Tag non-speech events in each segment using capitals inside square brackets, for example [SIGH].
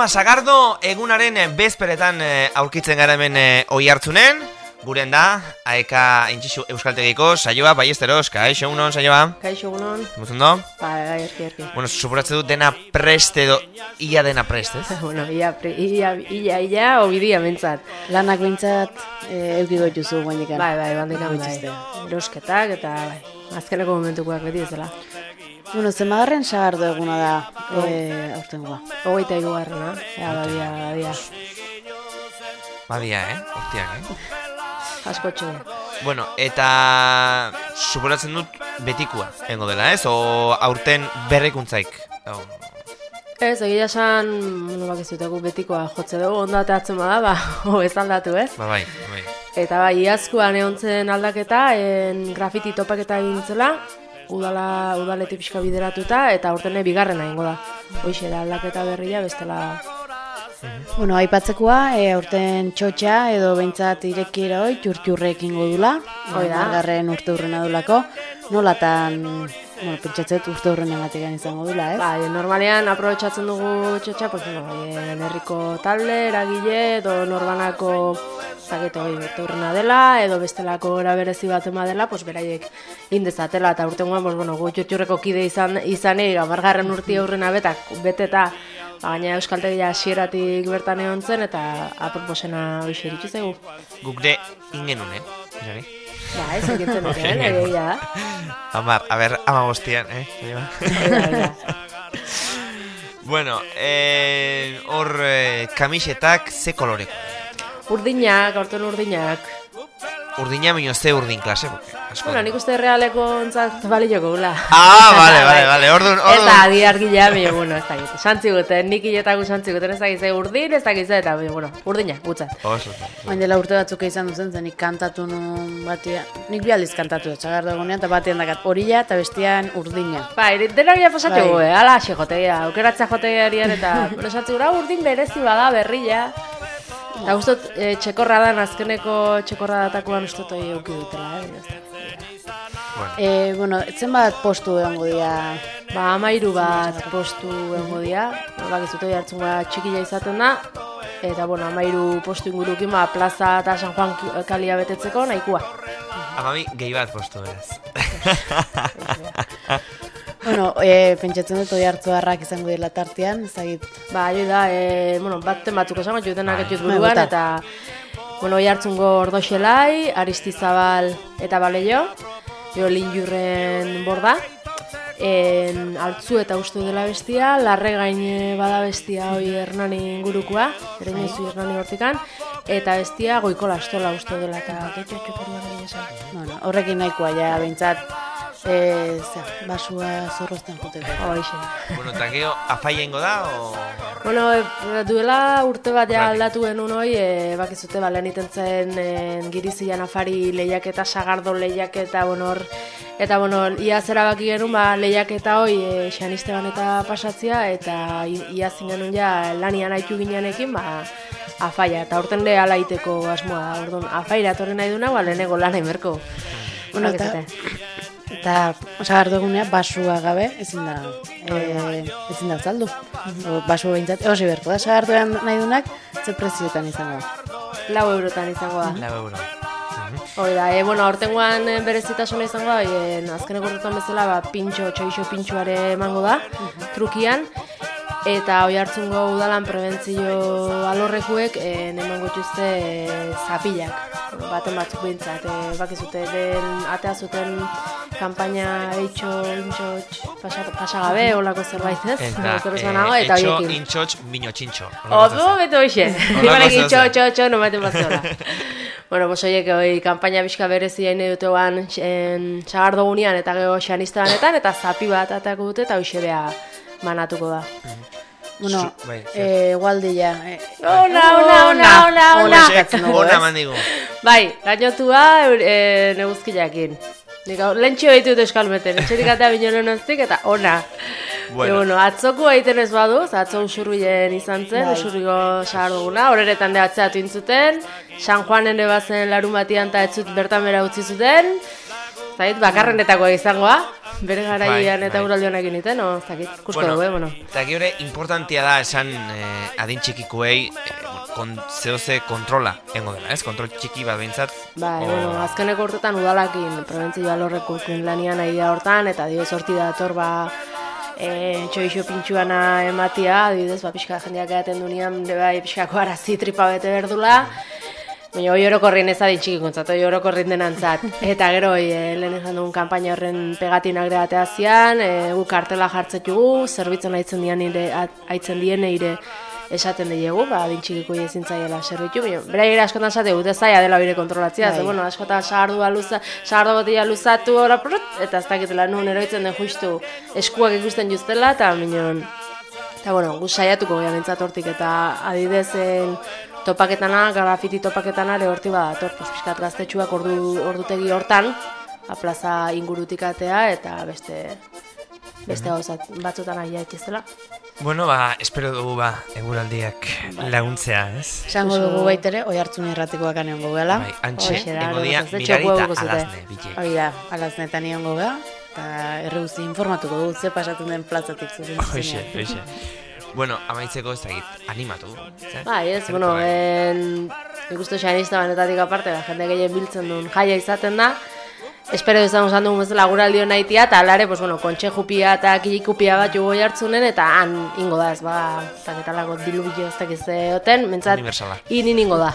ba, sagardo egunaren eh, bezperetan eh, aurkitzen gara hemen eh, oi hartzunen. Guren da, aeka intxixu euskaltegiko, saioa, bai esteros, kaixo unon, saioa. Kaixo egunon. Muzundo? Bai, bai, erki, erki. Bueno, suporatze du dena preste edo, ia dena preste, ez? [LAUGHS] bueno, ia, pre, ia, ia, ia, obidia mentzat. Lanak behintzat e, eukiko dituzu guainekan. Bai, bai, bandikan, bai. Erosketak eta, bai, azkeneko momentukoak beti ez dela. Bueno, zemagarren sagardo eguna da e, aurtengoa. Hogeita igugarrena, ea, badia, badia. Badia, eh? Hortiak, eh? Asko txue. Bueno, eta suporatzen dut betikua, engo dela, ez? O aurten berrikuntzaik. Oh. Ez, egia esan, bueno, bakizutegu betikoa jotze dugu, ondo ateatzen bada, ba, [LAUGHS] ho, ez aldatu, ez? Ba, bai, bai. Eta bai, iazkoan egon zen aldaketa, en grafiti topaketa egin zela, udala, udaletik pixka bideratuta, eta aurtene bigarrena ingo da. Hoixe da aldaketa berria, bestela... Bueno, aipatzekoa, e, aurten txotxa edo behintzat irekiera hoi, txurtxurrek ingo dula. Hoi da. Garren urte hurrena dulako. Nolatan, bueno, pentsatzet urte hurren ematekan izango dula, ez? Bai, normalean aprobetsatzen dugu txotxa, pues, bueno, bai, herriko talde, eragile, edo norbanako zaketo hori urte hurrena dela, edo bestelako era berezi bat ema dela, pues, beraiek indezatela, eta urte pues, bueno, gu txotxurreko kide izan, izanik, amargarren urti aurrena betak, beteta, ba, gaina euskaltegia hasieratik bertan egon zen, eta aproposena hoxe eritzu zegu. Guk de ingenun, eh? Jari? Ba, ez egitzen dut, eh, egia da. Amar, a ber, ama bostian, eh? Ega, ega. [LAUGHS] bueno, eh, hor eh, kamisetak ze koloreko? Urdinak, aurten urdinak. Urdina minio ze urdin klase. Bueno, nik uste realeko ontzat balioko gula. Ah, [LAUGHS] vale, vale, vale, orduan, Eta adi argila, baina, bueno, ez dakit. Santzi guten, nik hiletaku santzi guten, ez dakit, ze urdin, ez dakit, ze, eta, baina, bueno, urdina, gutzat. Oso. Baina dela urte batzuk izan duzen zen, nik kantatu nun batia, nik bi aldiz kantatu da, txagardo egunean, eta batean dakat horila eta bestian urdina. Ba, denak ja pasatu Bai. eh? ala ase jotegia, aukeratzea jotegiarian, eta, [LAUGHS] bueno, santzi gura urdin berezi bada berria. Eta guztot, e, txekorra dan, azkeneko txekorra datakoan ustot hori euki dutela, eh? Bueno, E, bueno, zenbat postu egongo dira Ba, amairu bat postu egongo dira, bakizut hori hartzen gara txikila izaten da, eta, bueno, amairu postu ingurukin, ba, plaza eta San Juan kalia betetzeko nahikoa. amabi gehi bat postu beraz. Bueno, e, pentsatzen dut oi hartzu harrak izango dira tartean, ezagit. Ba, hori da, e, bueno, baten batzuk esango, jutenak Bai. etxut Bai, buruan, eta, bueno, hoi hartzungo ordoxelai, aristizabal eta baleio, jo linjurren borda, en, altzu eta ustu dela bestia, larre gaine bada bestia hoi hernani ingurukoa, ere inoizu hernani hortikan, eta bestia goiko lastola ustu dela, eta getxo txokoruan egin esan. Bueno, horrekin nahikoa ja, behintzat, e, zera, basua zorrozten joteko. Hoxe. bueno, eta gero, afaia ingo da, o... Bueno, e, duela urte bat ja Bai. aldatu genuen hoi, e, bakizute, ba, lehen zen e, girizian afari lehiaketa, sagardo lehiaketa, bueno, hor, eta, bueno, ia zera baki genuen, ba, lehiaketa hoi, e, xanisteban eta pasatzia, eta i- ia genuen ja lanian haitu gineanekin, ba, afaia, eta horten le ala iteko asmoa orduan, afaira etorri nahi duna, ba, lehenengo lan emerko. Bueno, eta, eta sagardo egunea basua gabe ezin da, e, ezin da zaldu. O, basua behintzat, egosi berko da, sagardoan nahi dunak, ze prezioetan izango da. Lau eurotan izango da. Lau euro. Hoi da, e, bueno, aurtengoan eh, berezitasuna izango da, e, azkeneko urtetan bezala, ba, pintxo, txoixo pintxoare emango da, trukian, eta hoi hartzungo udalan prebentzio alorrekuek e, emango dituzte e, zapillak, Bueno, baten batzuk behintzat, e, bakizute, den, atea zuten kanpaina eitxo, intxo, pasa, pasagabe, olako zerbait ez, Eta, eh, banago, eta etxo, intxotx, mino txintxo. Odu, beto hoxe. Horrelako [LAUGHS] Nibarekin txo, txo, no maten bazola. [LAUGHS] bueno, pues oiek, oi, kanpaina bizka berezi hain dutean sagardo gunean eta gero xanistanetan, eta zapi bat atako dute, eta hoxe bea banatuko da. Bueno, Zu- bai, e, gualdia. E, Ona, ona, ona, ona, ona. Honek, ona mandigu. Bai, gainotua e, neguzkilakin. Nik hau, lentxio ditut euskalmeten, etxerik atea binoen onztik, eta ona. Bueno. Bueno. bueno, atzoko egiten ez badu, ze atzo usurbilen izan zen, Bai. usurriko sagarduguna, horeretan de atzeatu intzuten, San Juanen ere bazen larun batian eta ez zut bertan bera utzi zuten, Zait, bakarrenetako izangoa, bere garaian Bai, eta bai. uraldi honek egiten, no, ez dakit, ikusko Bueno, dugu, eh, bueno. Eta gero importantia da esan eh, adin txikikuei eh, kon, zehoze kontrola engo dela, ez? Kontrol txiki bat behintzat. Bai, o- bueno, azkeneko urtetan udalakin prebentzio alorreko lanian nahi da hortan, eta dio sorti dator ba, e, txoixo pintxuana ematia, adibidez, ba, pixka jendeak edaten dunean, bai, pixkako arazi tripa bete berdula, Baina hoi orokorrien ez adin txikikuntzat, hoi orokorrien denantzat. [LAUGHS] Eta gero, hoi, e, lehen esan dugun kanpaina horren pegatinak deatea zian, e, gu kartela jartzetugu, zerbitzen aitzen dian ire, at- aitzen dien ire esaten diegu, ba, adin txikiko ezin zaiela zerbitu, baina bera ere askotan esate dute zaila dela bire kontrolatzea, ze, Bai. bueno, askotan sardua luza, sardo botila luzatu, ora, prut, eta ez dakitela nun eroitzen den justu eskuak ikusten justela, eta minon, Eta bueno, gu saiatuko gara bintzat hortik eta adidezen topaketana, grafiti topaketana ere horti badator, pues, pixkat gaztetxuak ordu, ordutegi hortan, a plaza ingurutik atea eta beste beste gauzat batzutan aia itxezela. Bueno, ba, espero dugu ba, eguraldiak laguntzea, ez? Esango dugu baitere, oi hartzun irratikoak aneongo gela. Bai, antxe, Hoxe da, engo dia, gero, ez, mirari etxeko eta guzute. alazne, bile. Hori da, alaznetan iongo gela, eta erre guzti informatuko dugu ze pasatzen den plazatik zuzen Hoxe, hoxe. Bueno, amaitzeko ez dakit, animatu. Bai, ez, bueno, bai. en, ikustu xanista banetatik aparte, ba, jende gehien biltzen duen jaia izaten da, Espero izan usan dugun bezala guraldi naitia eta alare, pues, bueno, kontxe jupia eta kilikupia bat jugo jartzunen eta han ingo da, ez ba, zaketalako dilubio ez dakiz oten, mentzat, Universala. in ingo da.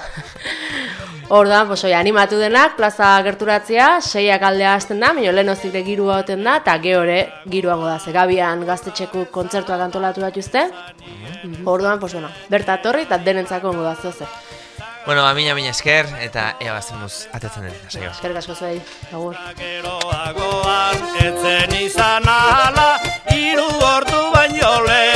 [LAUGHS] Orduan, pues, oi, animatu denak, plaza gerturatzea, seiak aldea hasten da, minio lehen ozire girua oten da, eta geore giruango da, zegabian gaztetxeku kontzertuak antolatu bat juzte. Orduan, pues, bueno, bertatorri eta denentzako ongo da zoze. Bueno, ba, mina, mina esker, eta ea bazemuz atetzen den, saio. Eskerrik asko zuei, agur. Geroagoan etzen izan ala Iru ordu baino lehen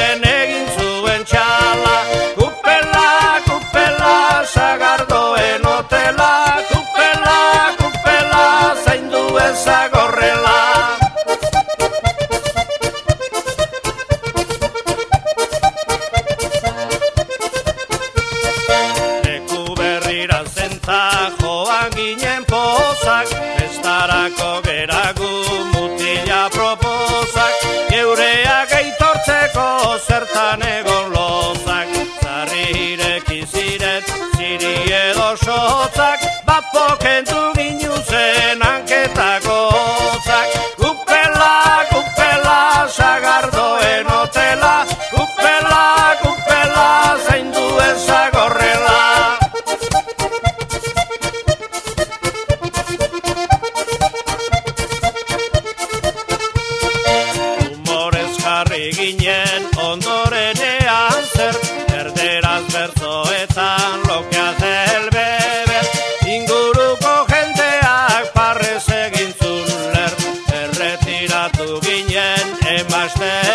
zertan egon lozak Zarri ireki ziren ziri edo sotzak Hashtag